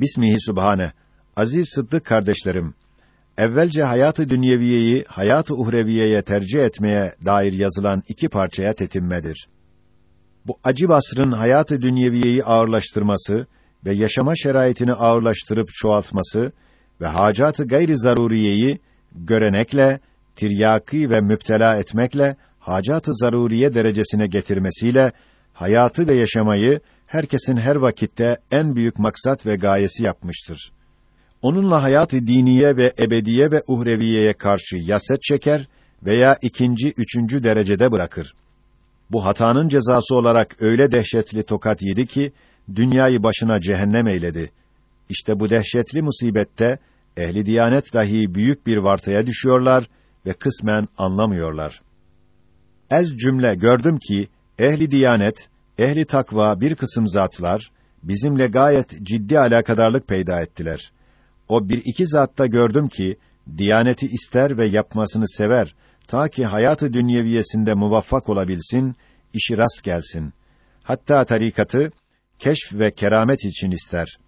Bismihi Sübhane. Aziz Sıddık kardeşlerim, evvelce hayatı dünyeviyeyi hayatı uhreviyeye tercih etmeye dair yazılan iki parçaya tetinmedir. Bu acı asrın hayatı dünyeviyeyi ağırlaştırması ve yaşama şeraitini ağırlaştırıp çoğaltması ve hacatı gayri zaruriyeyi görenekle, tiryaki ve müptela etmekle hacatı zaruriye derecesine getirmesiyle hayatı ve yaşamayı herkesin her vakitte en büyük maksat ve gayesi yapmıştır. Onunla hayatı diniye ve ebediye ve uhreviyeye karşı yaset çeker veya ikinci, üçüncü derecede bırakır. Bu hatanın cezası olarak öyle dehşetli tokat yedi ki dünyayı başına cehennem eyledi. İşte bu dehşetli musibette ehli diyanet dahi büyük bir vartaya düşüyorlar ve kısmen anlamıyorlar. Ez cümle gördüm ki ehli diyanet, ehli takva bir kısım zatlar bizimle gayet ciddi alakadarlık peyda ettiler. O bir iki zatta gördüm ki diyaneti ister ve yapmasını sever ta ki hayatı dünyeviyesinde muvaffak olabilsin, işi rast gelsin. Hatta tarikatı keşf ve keramet için ister.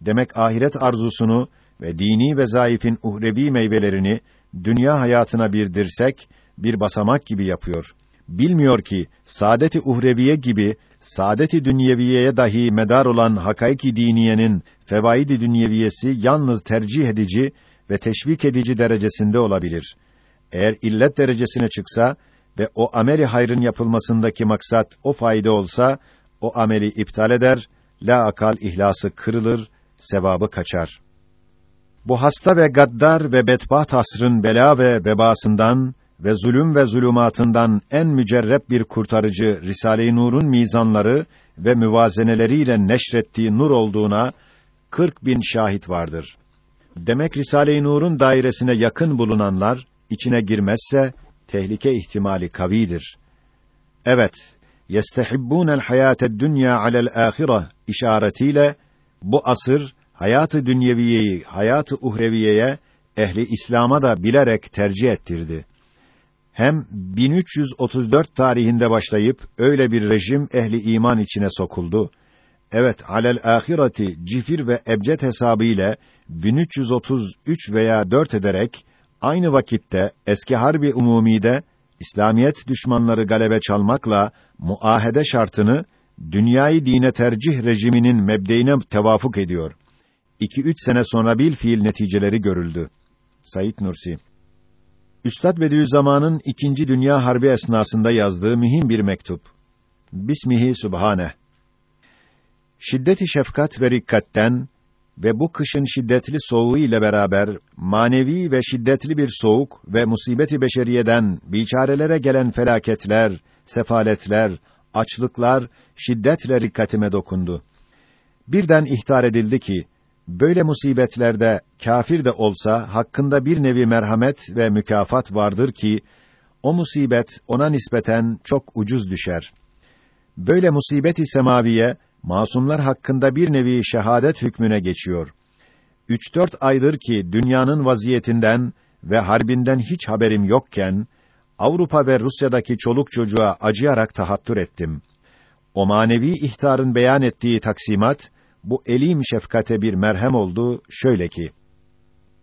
Demek ahiret arzusunu ve dini ve zayıfin uhrevi meyvelerini dünya hayatına bir dirsek, bir basamak gibi yapıyor. Bilmiyor ki saadeti uhreviye gibi saadeti dünyeviyeye dahi medar olan hakaiki diniyenin fevaidi dünyeviyesi yalnız tercih edici ve teşvik edici derecesinde olabilir. Eğer illet derecesine çıksa ve o ameli hayrın yapılmasındaki maksat o fayda olsa o ameli iptal eder, la akal ihlası kırılır, sevabı kaçar. Bu hasta ve gaddar ve bedbaht asrın bela ve vebasından ve zulüm ve zulümatından en mücerrep bir kurtarıcı Risale-i Nur'un mizanları ve müvazeneleriyle neşrettiği nur olduğuna 40 bin şahit vardır. Demek Risale-i Nur'un dairesine yakın bulunanlar içine girmezse tehlike ihtimali kavidir. Evet, yestehibbûnel hayâted dünya alel âhire işaretiyle bu asır hayatı dünyeviyeyi hayatı uhreviyeye ehli İslam'a da bilerek tercih ettirdi. Hem 1334 tarihinde başlayıp öyle bir rejim ehli iman içine sokuldu. Evet, alel ahireti cifir ve ebced hesabı ile 1333 veya 4 ederek aynı vakitte eski harbi umumide İslamiyet düşmanları galebe çalmakla muahede şartını dünyayı dine tercih rejiminin mebdeine tevafuk ediyor. 2-3 sene sonra bil fiil neticeleri görüldü. Sayit Nursi Üstad Bediüzzaman'ın ikinci Dünya Harbi esnasında yazdığı mühim bir mektup. Bismihi Sübhane. Şiddeti şefkat ve rikkatten ve bu kışın şiddetli soğuğu ile beraber manevi ve şiddetli bir soğuk ve musibeti beşeriyeden biçarelere gelen felaketler, sefaletler, açlıklar şiddetle rikkatime dokundu. Birden ihtar edildi ki böyle musibetlerde kafir de olsa hakkında bir nevi merhamet ve mükafat vardır ki o musibet ona nispeten çok ucuz düşer. Böyle musibet-i semaviye masumlar hakkında bir nevi şehadet hükmüne geçiyor. Üç dört aydır ki dünyanın vaziyetinden ve harbinden hiç haberim yokken, Avrupa ve Rusya'daki çoluk çocuğa acıyarak tahattür ettim. O manevi ihtarın beyan ettiği taksimat, bu elim şefkate bir merhem oldu, şöyle ki,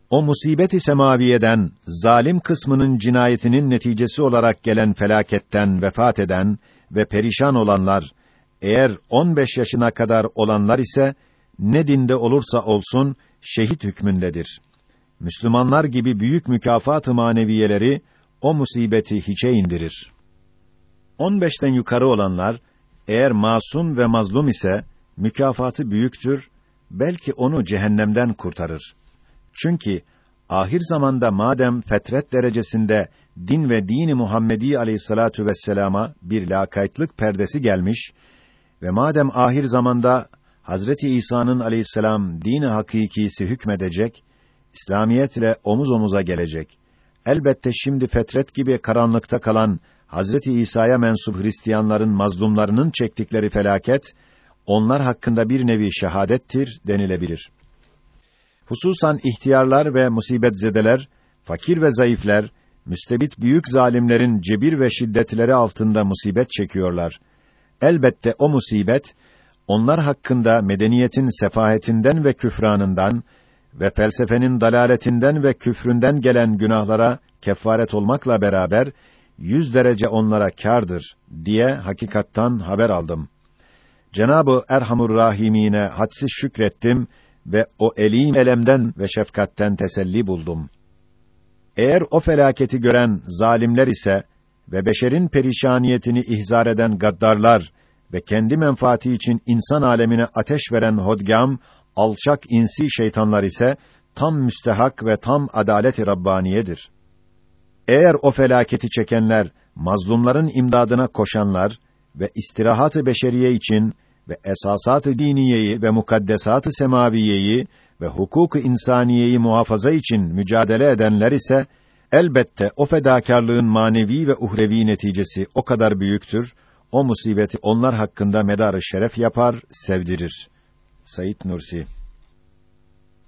o musibet-i semaviyeden, zalim kısmının cinayetinin neticesi olarak gelen felaketten vefat eden ve perişan olanlar, eğer 15 yaşına kadar olanlar ise, ne dinde olursa olsun, şehit hükmündedir. Müslümanlar gibi büyük mükafat-ı maneviyeleri, o musibeti hiçe indirir. 15'ten yukarı olanlar, eğer masum ve mazlum ise, mükafatı büyüktür, belki onu cehennemden kurtarır. Çünkü ahir zamanda madem fetret derecesinde din ve dini Muhammedi aleyhissalatu vesselama bir lakaytlık perdesi gelmiş ve madem ahir zamanda Hazreti İsa'nın aleyhisselam dini hakikisi hükmedecek, İslamiyet ile omuz omuza gelecek. Elbette şimdi fetret gibi karanlıkta kalan Hazreti İsa'ya mensup Hristiyanların mazlumlarının çektikleri felaket onlar hakkında bir nevi şehadettir denilebilir. Hususan ihtiyarlar ve musibetzedeler, fakir ve zayıflar, müstebit büyük zalimlerin cebir ve şiddetleri altında musibet çekiyorlar. Elbette o musibet onlar hakkında medeniyetin sefahetinden ve küfranından ve felsefenin dalaletinden ve küfründen gelen günahlara kefaret olmakla beraber yüz derece onlara kârdır diye hakikattan haber aldım. Cenabı Erhamur Rahimine hadsiz şükrettim ve o elim elemden ve şefkatten teselli buldum. Eğer o felaketi gören zalimler ise ve beşerin perişaniyetini ihzar eden gaddarlar ve kendi menfaati için insan alemine ateş veren hodgam, alçak insi şeytanlar ise tam müstehak ve tam adalet-i rabbaniyedir. Eğer o felaketi çekenler, mazlumların imdadına koşanlar ve istirahat-ı beşeriye için ve esasat-ı diniyeyi ve mukaddesat-ı semaviyeyi ve hukuk-u insaniyeyi muhafaza için mücadele edenler ise elbette o fedakarlığın manevi ve uhrevi neticesi o kadar büyüktür. O musibeti onlar hakkında medarı şeref yapar, sevdirir. Sayit Nursi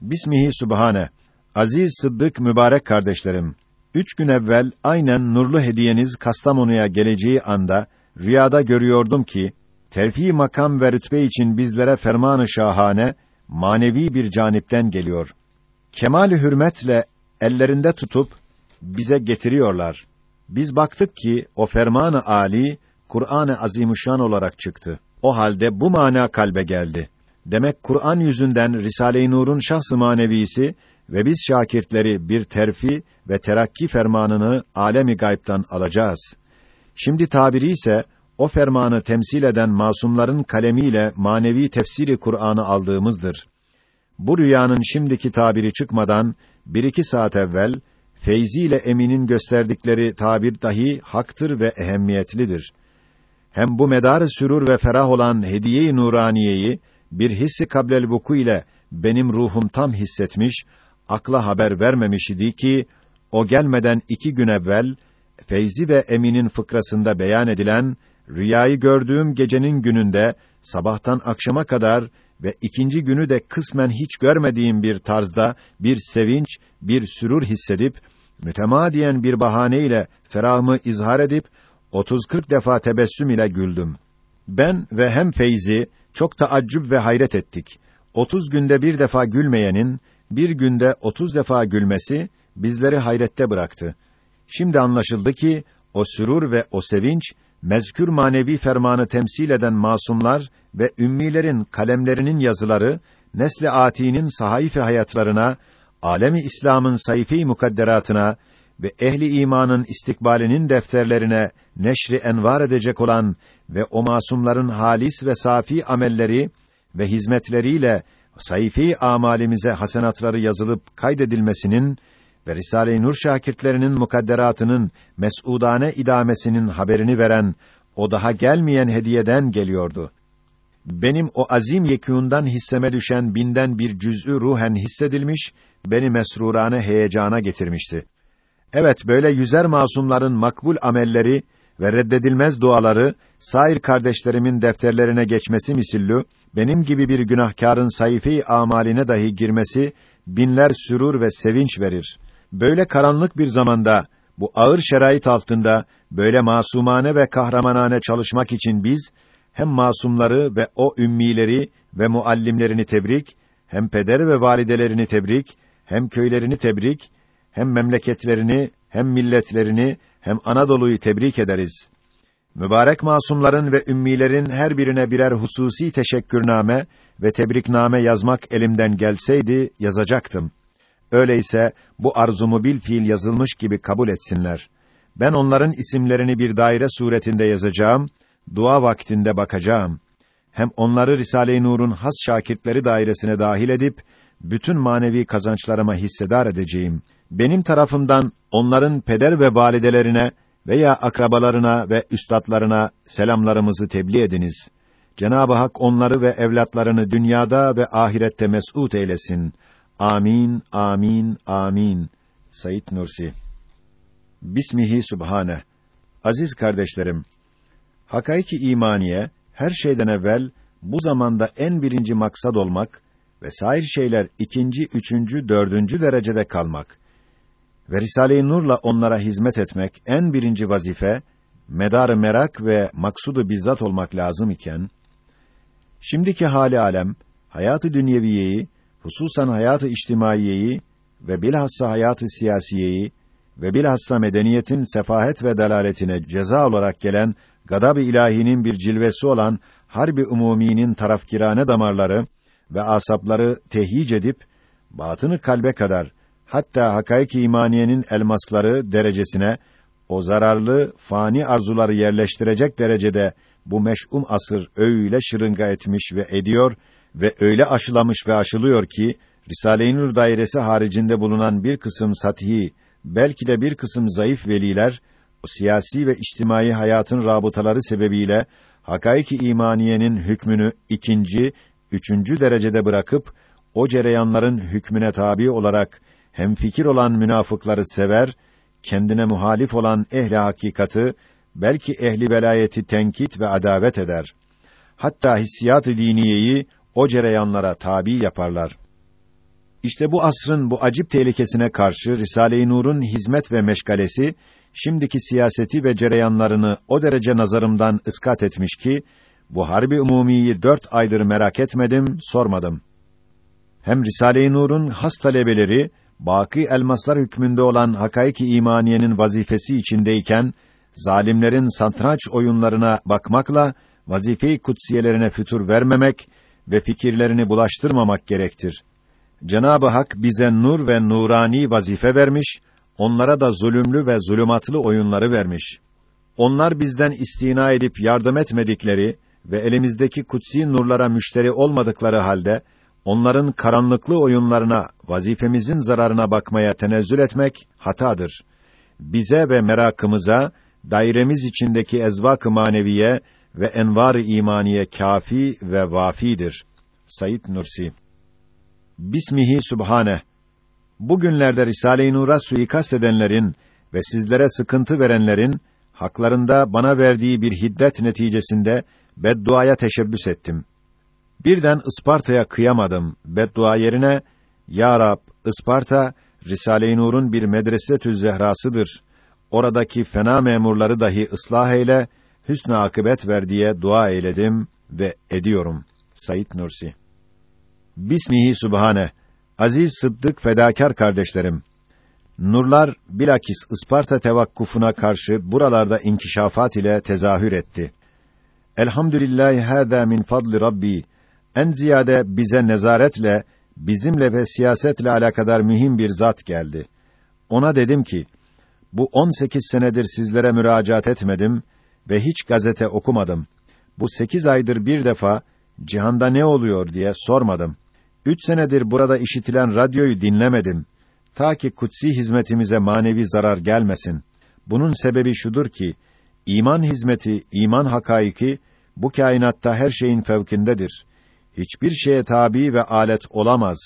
Bismihi Sübhane Aziz Sıddık mübarek kardeşlerim Üç gün evvel aynen nurlu hediyeniz Kastamonu'ya geleceği anda rüyada görüyordum ki terfi makam ve rütbe için bizlere fermanı şahane manevi bir canipten geliyor. Kemali hürmetle ellerinde tutup bize getiriyorlar. Biz baktık ki o fermanı ali Kur'an-ı Azimüşşan olarak çıktı. O halde bu mana kalbe geldi. Demek Kur'an yüzünden Risale-i Nur'un şahs-ı manevisi ve biz şakirtleri bir terfi ve terakki fermanını alemi gaybtan alacağız. Şimdi tabiri ise o fermanı temsil eden masumların kalemiyle manevi tefsiri Kur'an'ı aldığımızdır. Bu rüyanın şimdiki tabiri çıkmadan bir iki saat evvel Feyzi ile Emin'in gösterdikleri tabir dahi haktır ve ehemmiyetlidir. Hem bu medarı sürur ve ferah olan hediye-i nuraniyeyi bir hissi kablel vuku ile benim ruhum tam hissetmiş, akla haber vermemiş idi ki o gelmeden iki gün evvel Feyzi ve Emin'in fıkrasında beyan edilen rüyayı gördüğüm gecenin gününde sabahtan akşama kadar ve ikinci günü de kısmen hiç görmediğim bir tarzda bir sevinç, bir sürur hissedip mütemadiyen bir bahaneyle ferahımı izhar edip 30-40 defa tebessüm ile güldüm. Ben ve hem Feyzi çok taaccüp ve hayret ettik. 30 günde bir defa gülmeyenin bir günde 30 defa gülmesi bizleri hayrette bıraktı. Şimdi anlaşıldı ki o sürur ve o sevinç mezkür manevi fermanı temsil eden masumlar ve ümmilerin kalemlerinin yazıları nesli atinin sahayif hayatlarına, alemi İslam'ın sayfi mukadderatına ve ehli imanın istikbalinin defterlerine neşri envar edecek olan ve o masumların halis ve safi amelleri ve hizmetleriyle sayfi amalimize hasenatları yazılıp kaydedilmesinin ve Risale-i Nur şakirtlerinin mukadderatının mes'udane idamesinin haberini veren o daha gelmeyen hediyeden geliyordu. Benim o azim yekûndan hisseme düşen binden bir cüz'ü ruhen hissedilmiş, beni mesrurane heyecana getirmişti. Evet, böyle yüzer masumların makbul amelleri ve reddedilmez duaları, sair kardeşlerimin defterlerine geçmesi misillü, benim gibi bir günahkarın sayfi amaline dahi girmesi, binler sürur ve sevinç verir. Böyle karanlık bir zamanda, bu ağır şerait altında, böyle masumane ve kahramanane çalışmak için biz, hem masumları ve o ümmileri ve muallimlerini tebrik, hem peder ve validelerini tebrik, hem köylerini tebrik, hem memleketlerini, hem milletlerini, hem Anadolu'yu tebrik ederiz. Mübarek masumların ve ümmilerin her birine birer hususi teşekkürname ve tebrikname yazmak elimden gelseydi yazacaktım. Öyleyse bu arzumu bil fiil yazılmış gibi kabul etsinler. Ben onların isimlerini bir daire suretinde yazacağım, dua vaktinde bakacağım. Hem onları Risale-i Nur'un has şakirtleri dairesine dahil edip bütün manevi kazançlarıma hissedar edeceğim. Benim tarafımdan onların peder ve validelerine veya akrabalarına ve üstadlarına selamlarımızı tebliğ ediniz. Cenab-ı Hak onları ve evlatlarını dünyada ve ahirette mes'ud eylesin. Amin, amin, amin. Sayit Nursi Bismihi Subhane Aziz kardeşlerim, hakaiki imaniye, her şeyden evvel, bu zamanda en birinci maksad olmak ve sair şeyler ikinci, üçüncü, dördüncü derecede kalmak ve Risale-i Nur'la onlara hizmet etmek en birinci vazife, medarı merak ve maksudu bizzat olmak lazım iken, Şimdiki hali alem, hayatı dünyeviyeyi, hususan hayatı içtimaiyeyi ve bilhassa hayatı siyasiyeyi ve bilhassa medeniyetin sefahet ve dalaletine ceza olarak gelen gadab-ı ilahinin bir cilvesi olan harbi umuminin tarafkirane damarları ve asapları tehyic edip batını kalbe kadar hatta hakaik imaniyenin elmasları derecesine o zararlı fani arzuları yerleştirecek derecede bu meş'um asır öyle şırınga etmiş ve ediyor ve öyle aşılamış ve aşılıyor ki Risale-i Nur dairesi haricinde bulunan bir kısım satihi, belki de bir kısım zayıf veliler o siyasi ve içtimai hayatın rabıtaları sebebiyle hakaiki imaniyenin hükmünü ikinci, üçüncü derecede bırakıp o cereyanların hükmüne tabi olarak hem fikir olan münafıkları sever, kendine muhalif olan ehli hakikatı belki ehli velayeti tenkit ve adavet eder. Hatta hissiyat-ı diniyeyi o cereyanlara tabi yaparlar. İşte bu asrın bu acip tehlikesine karşı Risale-i Nur'un hizmet ve meşgalesi şimdiki siyaseti ve cereyanlarını o derece nazarımdan ıskat etmiş ki bu harbi umumiyi dört aydır merak etmedim, sormadım. Hem Risale-i Nur'un has talebeleri baki elmaslar hükmünde olan hakaiki imaniyenin vazifesi içindeyken zalimlerin satranç oyunlarına bakmakla vazife-i kutsiyelerine fütur vermemek ve fikirlerini bulaştırmamak gerektir. Cenab-ı Hak bize nur ve nurani vazife vermiş, onlara da zulümlü ve zulümatlı oyunları vermiş. Onlar bizden istina edip yardım etmedikleri ve elimizdeki kutsi nurlara müşteri olmadıkları halde onların karanlıklı oyunlarına, vazifemizin zararına bakmaya tenezzül etmek hatadır. Bize ve merakımıza dairemiz içindeki ezvak-ı maneviye ve envar-ı imaniye kafi ve vafidir. Sayit Nursi Bismihi Subhane Bugünlerde Risale-i Nur'a suikast edenlerin ve sizlere sıkıntı verenlerin haklarında bana verdiği bir hiddet neticesinde bedduaya teşebbüs ettim. Birden Isparta'ya kıyamadım. Beddua yerine Ya Rab, Isparta Risale-i Nur'un bir medresetü zehrasıdır. Oradaki fena memurları dahi ıslah eyle, hüsnü akıbet ver diye dua eyledim ve ediyorum. Sayit Nursi Bismihi Subhane Aziz Sıddık fedakar kardeşlerim. Nurlar bilakis Isparta tevakkufuna karşı buralarda inkişafat ile tezahür etti. Elhamdülillah hâzâ min fadli Rabbi. En ziyade bize nezaretle, bizimle ve siyasetle alakadar mühim bir zat geldi. Ona dedim ki, bu 18 senedir sizlere müracaat etmedim ve hiç gazete okumadım. Bu sekiz aydır bir defa cihanda ne oluyor diye sormadım. Üç senedir burada işitilen radyoyu dinlemedim. Ta ki kutsi hizmetimize manevi zarar gelmesin. Bunun sebebi şudur ki, iman hizmeti, iman hakaiki, bu kainatta her şeyin fevkindedir. Hiçbir şeye tabi ve alet olamaz.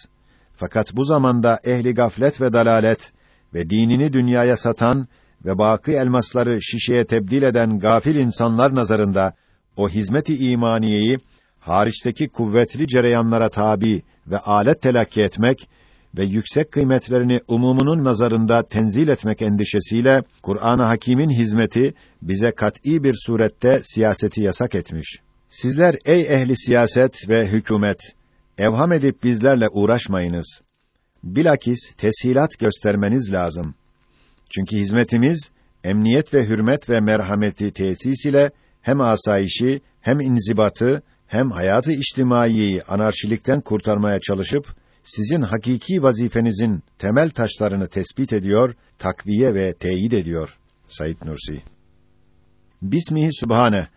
Fakat bu zamanda ehli gaflet ve dalalet ve dinini dünyaya satan ve baki elmasları şişeye tebdil eden gafil insanlar nazarında o hizmeti imaniyeyi hariçteki kuvvetli cereyanlara tabi ve alet telakki etmek ve yüksek kıymetlerini umumunun nazarında tenzil etmek endişesiyle Kur'an-ı Hakîm'in hizmeti bize kat'î bir surette siyaseti yasak etmiş. Sizler ey ehli siyaset ve hükümet evham edip bizlerle uğraşmayınız. Bilakis teshilat göstermeniz lazım. Çünkü hizmetimiz emniyet ve hürmet ve merhameti tesis ile hem asayişi hem inzibatı hem hayatı içtimaiyeyi anarşilikten kurtarmaya çalışıp sizin hakiki vazifenizin temel taşlarını tespit ediyor, takviye ve teyit ediyor. Said Nursi. Bismihi Sübhane.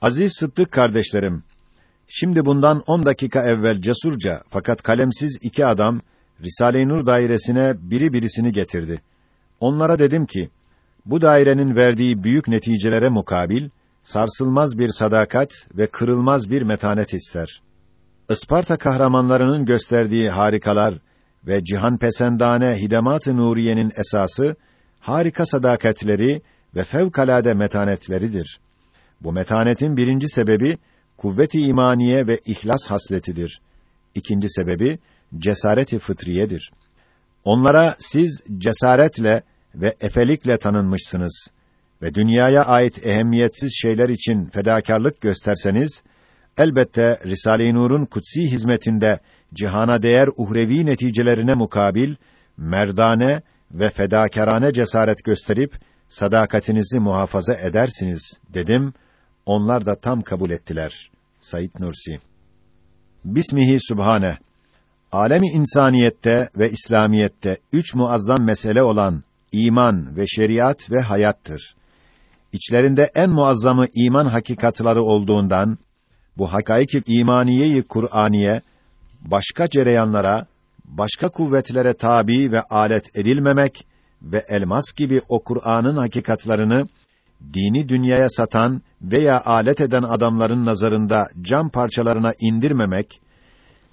Aziz Sıddık kardeşlerim, şimdi bundan on dakika evvel cesurca fakat kalemsiz iki adam Risale-i Nur dairesine biri birisini getirdi. Onlara dedim ki, bu dairenin verdiği büyük neticelere mukabil sarsılmaz bir sadakat ve kırılmaz bir metanet ister. Isparta kahramanlarının gösterdiği harikalar ve cihan pesendane hidemat-ı nuriyenin esası harika sadakatleri ve fevkalade metanetleridir. Bu metanetin birinci sebebi kuvvet-i imaniye ve ihlas hasletidir. İkinci sebebi cesareti fıtriyedir. Onlara siz cesaretle ve efelikle tanınmışsınız ve dünyaya ait ehemmiyetsiz şeyler için fedakarlık gösterseniz, elbette Risale-i Nur'un kutsi hizmetinde cihana değer uhrevi neticelerine mukabil merdane ve fedakarane cesaret gösterip sadakatinizi muhafaza edersiniz dedim. Onlar da tam kabul ettiler. Said Nursi Bismihi Sübhane Alemi insaniyette ve İslamiyette üç muazzam mesele olan iman ve şeriat ve hayattır. İçlerinde en muazzamı iman hakikatları olduğundan bu hakaiki imaniyeyi Kur'aniye başka cereyanlara, başka kuvvetlere tabi ve alet edilmemek ve elmas gibi o Kur'an'ın hakikatlarını dini dünyaya satan veya alet eden adamların nazarında cam parçalarına indirmemek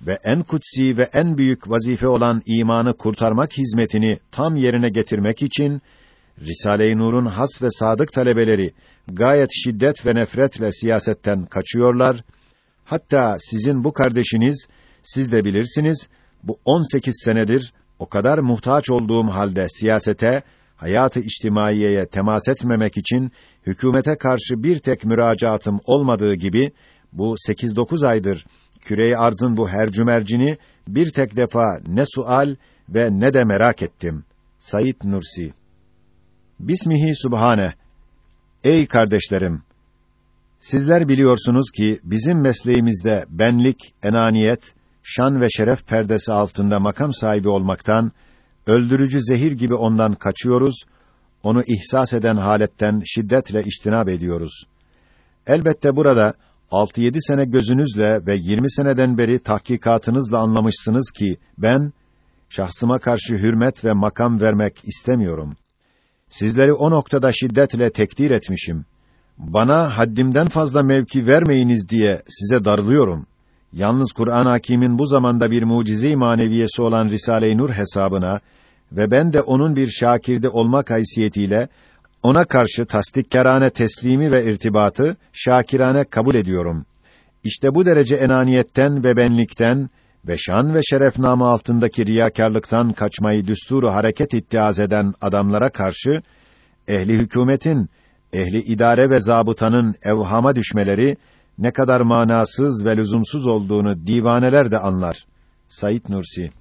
ve en kutsi ve en büyük vazife olan imanı kurtarmak hizmetini tam yerine getirmek için Risale-i Nur'un has ve sadık talebeleri gayet şiddet ve nefretle siyasetten kaçıyorlar. Hatta sizin bu kardeşiniz siz de bilirsiniz bu 18 senedir o kadar muhtaç olduğum halde siyasete, hayatı içtimaiyeye temas etmemek için hükümete karşı bir tek müracaatım olmadığı gibi bu 8-9 aydır küre arzın bu hercümercini bir tek defa ne sual ve ne de merak ettim. Sayit Nursi Bismihi Subhane Ey kardeşlerim! Sizler biliyorsunuz ki bizim mesleğimizde benlik, enaniyet, şan ve şeref perdesi altında makam sahibi olmaktan, öldürücü zehir gibi ondan kaçıyoruz, onu ihsas eden haletten şiddetle iştinab ediyoruz. Elbette burada 6-7 sene gözünüzle ve 20 seneden beri tahkikatınızla anlamışsınız ki ben şahsıma karşı hürmet ve makam vermek istemiyorum. Sizleri o noktada şiddetle tekdir etmişim. Bana haddimden fazla mevki vermeyiniz diye size darılıyorum. Yalnız Kur'an Hakîm'in bu zamanda bir mucize-i maneviyesi olan Risale-i Nur hesabına ve ben de onun bir şakirde olmak haysiyetiyle ona karşı tasdikkarane teslimi ve irtibatı şakirane kabul ediyorum. İşte bu derece enaniyetten ve benlikten ve şan ve şeref namı altındaki riyakarlıktan kaçmayı düsturu hareket iddiaz eden adamlara karşı ehli hükümetin, ehli idare ve zabıtanın evhama düşmeleri ne kadar manasız ve lüzumsuz olduğunu divaneler de anlar. Sayit Nursi